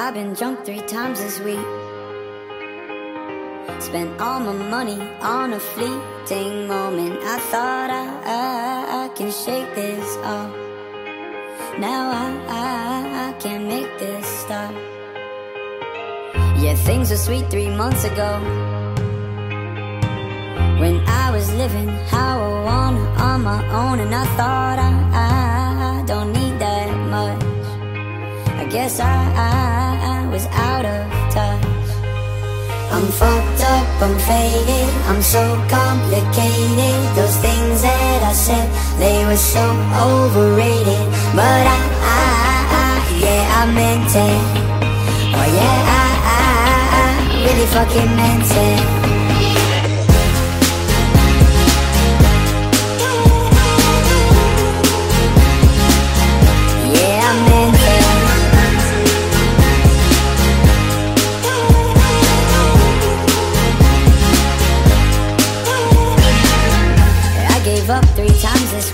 I've been drunk three times this week. Spent all my money on a fleeting moment. I thought I, I, I can shake this off. Now I, I, I can't make this stop. Yeah, things were sweet three months ago. When I was living how I wanna on my own, and I thought I, I, I'm fucked up, I'm faded, I'm so complicated. Those things that I said, they were so overrated. But I, I, I yeah, I meant it. Oh yeah, I, I, I really fucking meant it.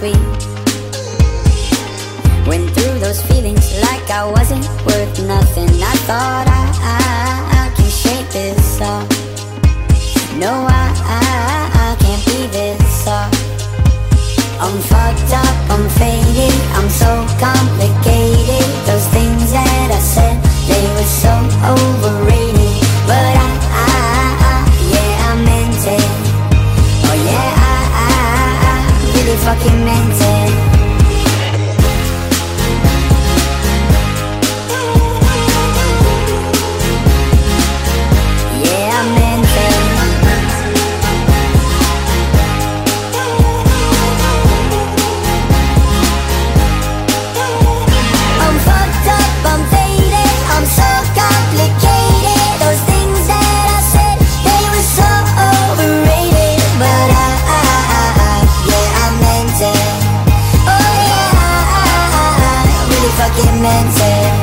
Week. Went through those feelings like I wasn't worth nothing. I thought I, fucking mental. fucking mental.